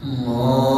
我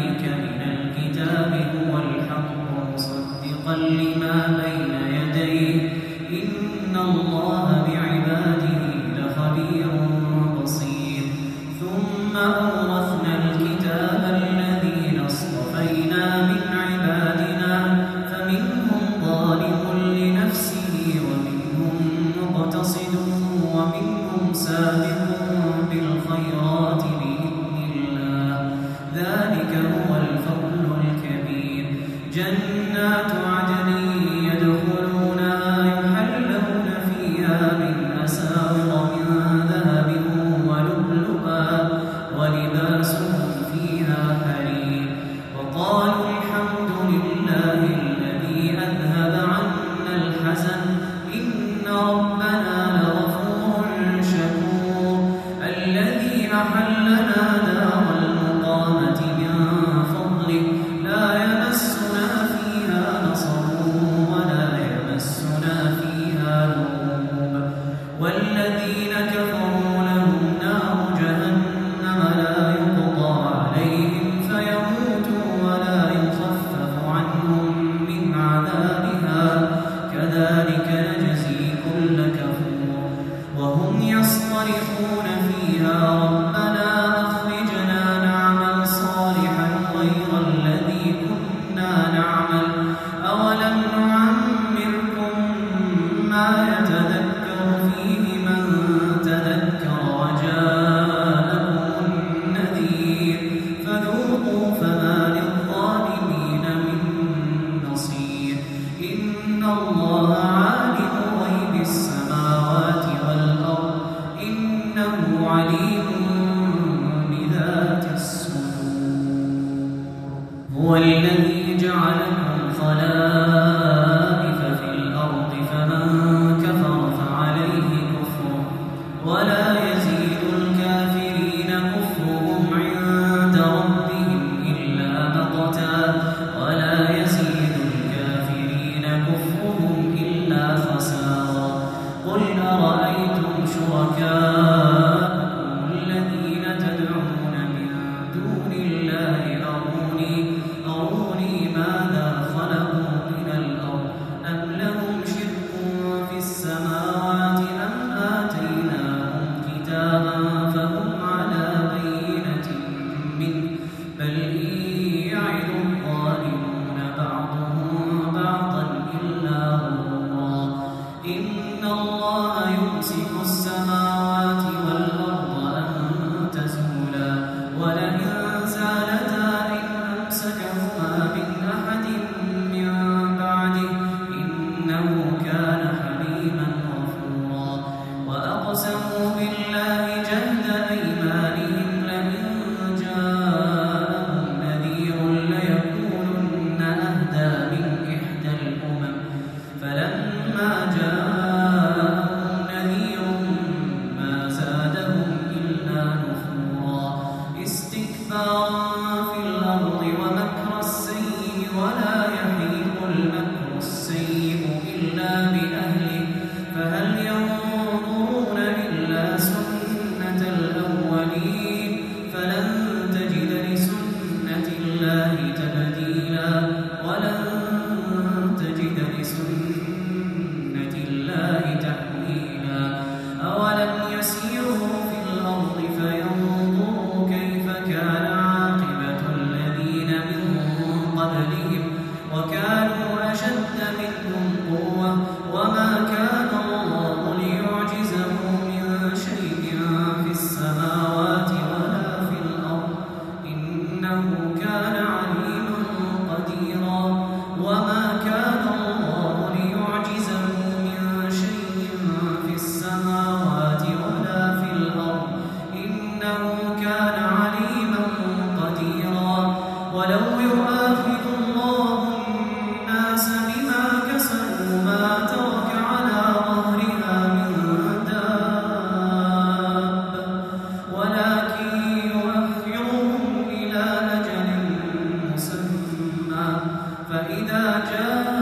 جاء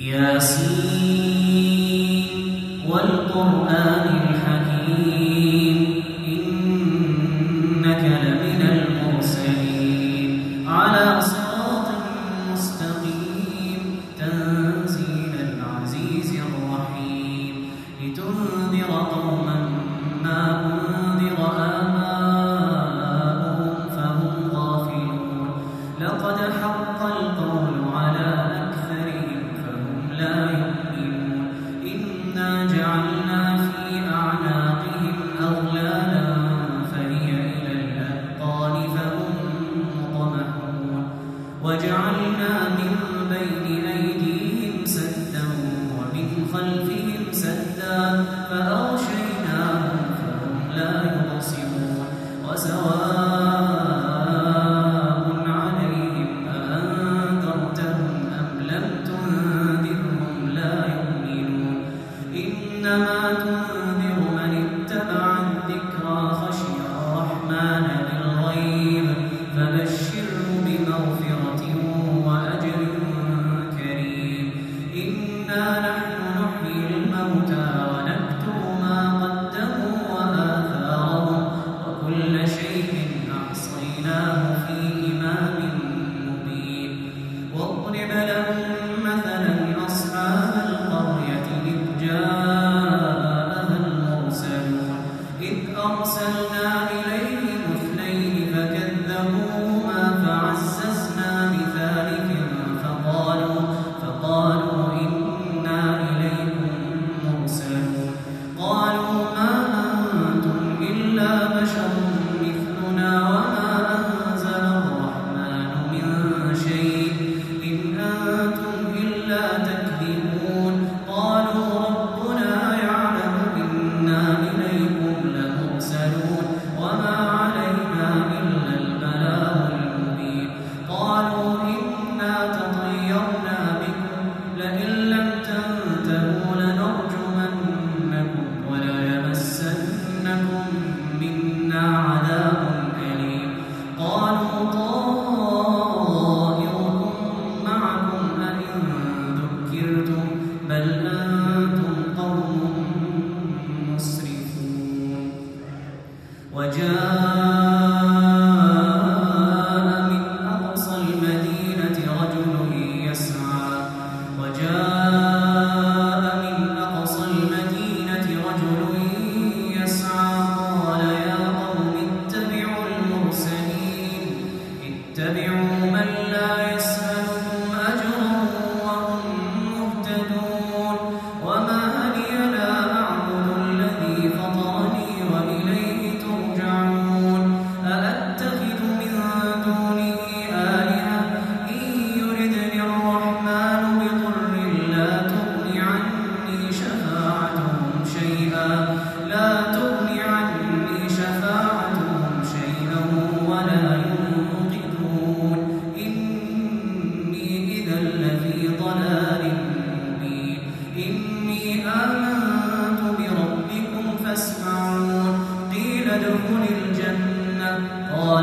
فقالوا إنا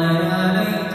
ربنا يا ليت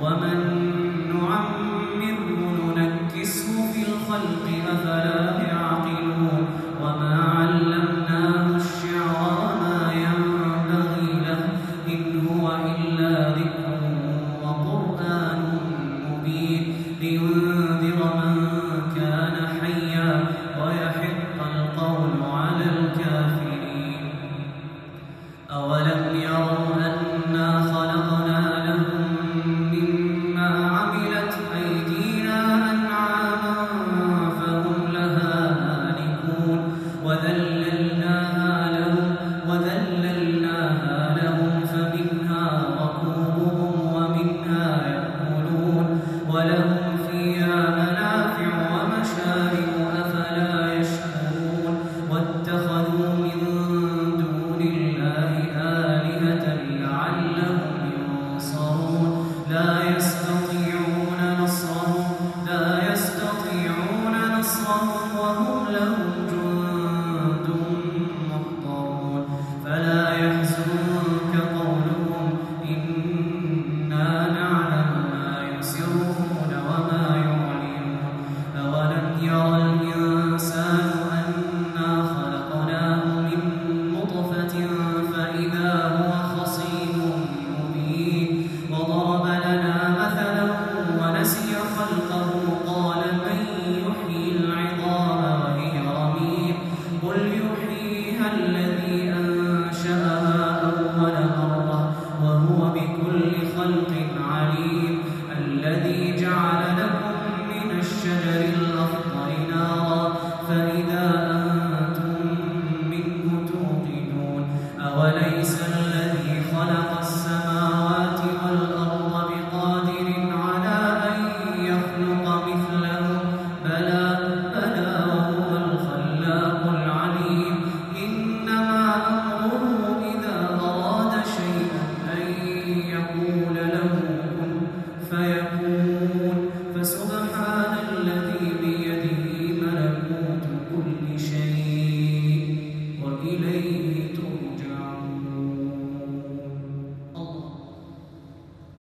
ومن نعمره ننكسه في الخلق أفلا الذي